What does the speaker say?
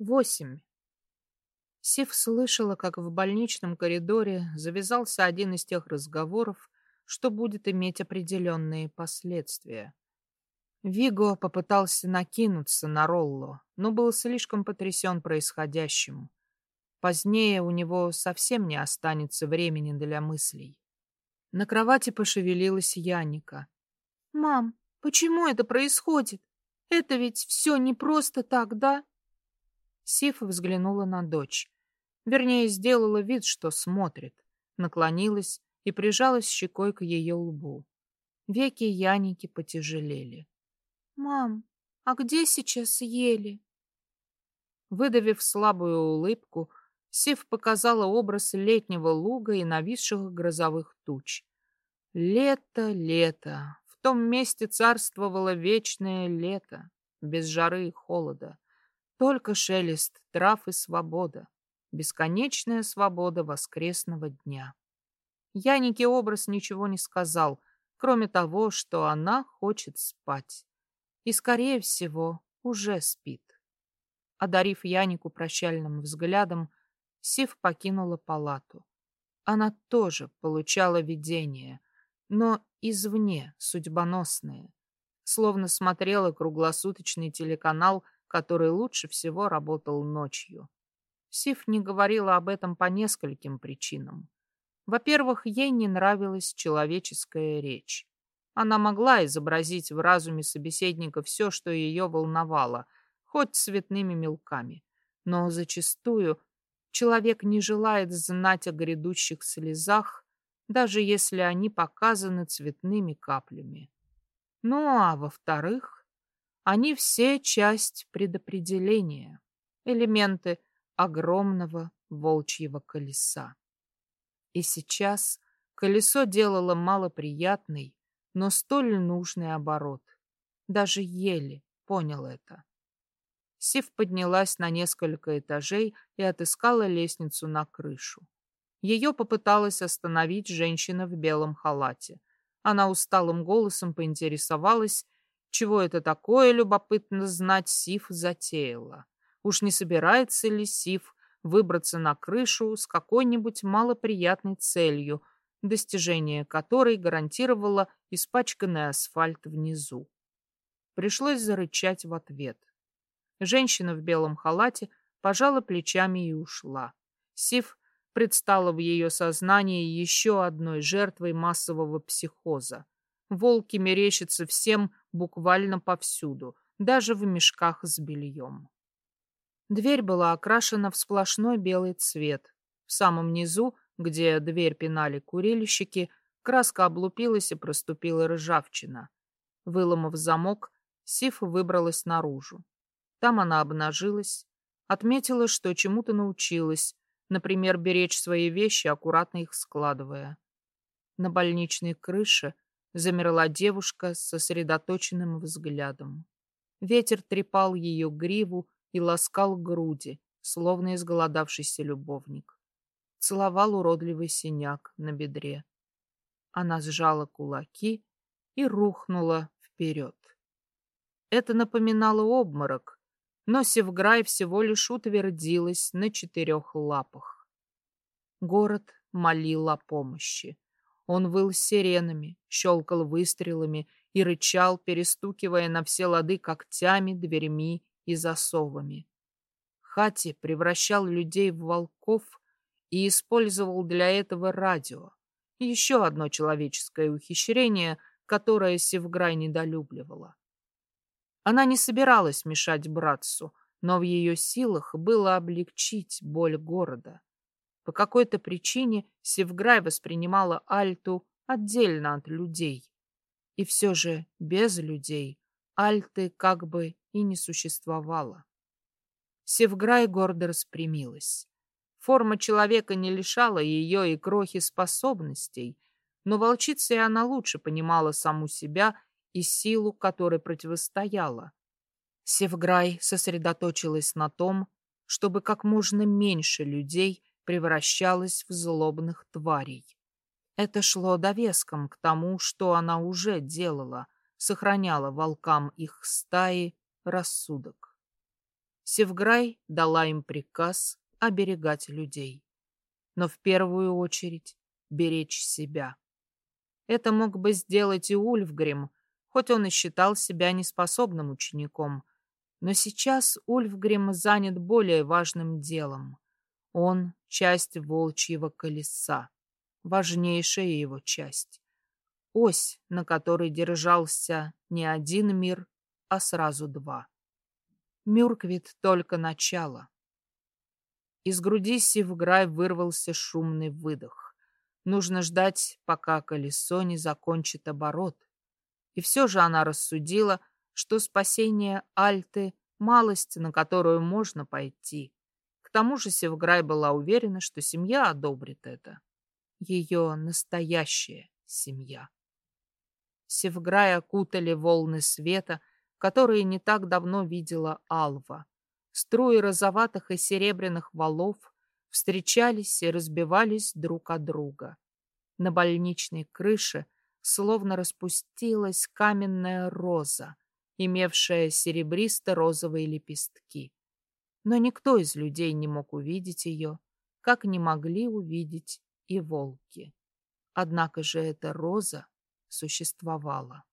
Восемь. Сив слышала, как в больничном коридоре завязался один из тех разговоров, что будет иметь определенные последствия. Виго попытался накинуться на Ролло, но был слишком потрясен происходящим. Позднее у него совсем не останется времени для мыслей. На кровати пошевелилась Яника. «Мам, почему это происходит? Это ведь все не просто так, да?» Сиф взглянула на дочь. Вернее, сделала вид, что смотрит. Наклонилась и прижалась щекой к ее лбу. Веки Яники потяжелели. «Мам, а где сейчас ели?» Выдавив слабую улыбку, Сив показала образ летнего луга и нависших грозовых туч. Лето, лето. В том месте царствовало вечное лето, без жары и холода. Только шелест трав и свобода. Бесконечная свобода воскресного дня. Янике образ ничего не сказал, кроме того, что она хочет спать. И, скорее всего, уже спит. Одарив Янику прощальным взглядом, Сив покинула палату. Она тоже получала видение, но извне, судьбоносное. Словно смотрела круглосуточный телеканал который лучше всего работал ночью. Сиф не говорила об этом по нескольким причинам. Во-первых, ей не нравилась человеческая речь. Она могла изобразить в разуме собеседника все, что ее волновало, хоть цветными мелками. Но зачастую человек не желает знать о грядущих слезах, даже если они показаны цветными каплями. Ну а во-вторых, они все часть предопределения, элементы огромного волчьего колеса. И сейчас колесо делало малоприятный, но столь нужный оборот. Даже еле понял это. Сив поднялась на несколько этажей и отыскала лестницу на крышу. Ее попыталась остановить женщина в белом халате. Она усталым голосом поинтересовалась, чего это такое, любопытно знать, Сив затеяла. Уж не собирается ли Сив выбраться на крышу с какой-нибудь малоприятной целью, достижение которой гарантировало испачканный асфальт внизу. Пришлось зарычать в ответ. Женщина в белом халате пожала плечами и ушла. Сив предстала в ее сознании еще одной жертвой массового психоза. Волки мерещатся всем буквально повсюду, даже в мешках с бельем. Дверь была окрашена в сплошной белый цвет. В самом низу, где дверь пинали курильщики, краска облупилась и проступила ржавчина. Выломав замок, Сиф выбралась наружу. Там она обнажилась, отметила, что чему-то научилась, например, беречь свои вещи, аккуратно их складывая. На больничной крыше Замерла девушка с сосредоточенным взглядом. Ветер трепал ее гриву и ласкал груди, словно изголодавшийся любовник. Целовал уродливый синяк на бедре. Она сжала кулаки и рухнула вперед. Это напоминало обморок, но Севграй всего лишь утвердилась на четырех лапах. Город молил о помощи. Он выл сиренами, щелкал выстрелами и рычал, перестукивая на все лады когтями, дверьми и засовами. Хати превращал людей в волков и использовал для этого радио. Еще одно человеческое ухищрение, которое Севграй недолюбливала. Она не собиралась мешать братцу, но в ее силах было облегчить боль города. По какой-то причине Севграй воспринимала Альту отдельно от людей. И все же без людей Альты как бы и не существовало. Севграй гордо распрямилась. Форма человека не лишала ее и крохи способностей, но волчицей она лучше понимала саму себя и силу, которой противостояла. Севграй сосредоточилась на том, чтобы как можно меньше людей превращалась в злобных тварей. Это шло довеском к тому, что она уже делала, сохраняла волкам их стаи рассудок. Севграй дала им приказ оберегать людей. Но в первую очередь беречь себя. Это мог бы сделать и Ульфгрим, хоть он и считал себя неспособным учеником. Но сейчас Ульфгрим занят более важным делом. Он — часть волчьего колеса, важнейшая его часть. Ось, на которой держался не один мир, а сразу два. Мюрквит только начало. Из груди Сивграй вырвался шумный выдох. Нужно ждать, пока колесо не закончит оборот. И все же она рассудила, что спасение Альты — малость, на которую можно пойти. К тому же Севграй была уверена, что семья одобрит это. Ее настоящая семья. Севграй окутали волны света, которые не так давно видела Алва. Струи розоватых и серебряных валов встречались и разбивались друг от друга. На больничной крыше словно распустилась каменная роза, имевшая серебристо-розовые лепестки. Но никто из людей не мог увидеть ее, как не могли увидеть и волки. Однако же эта роза существовала.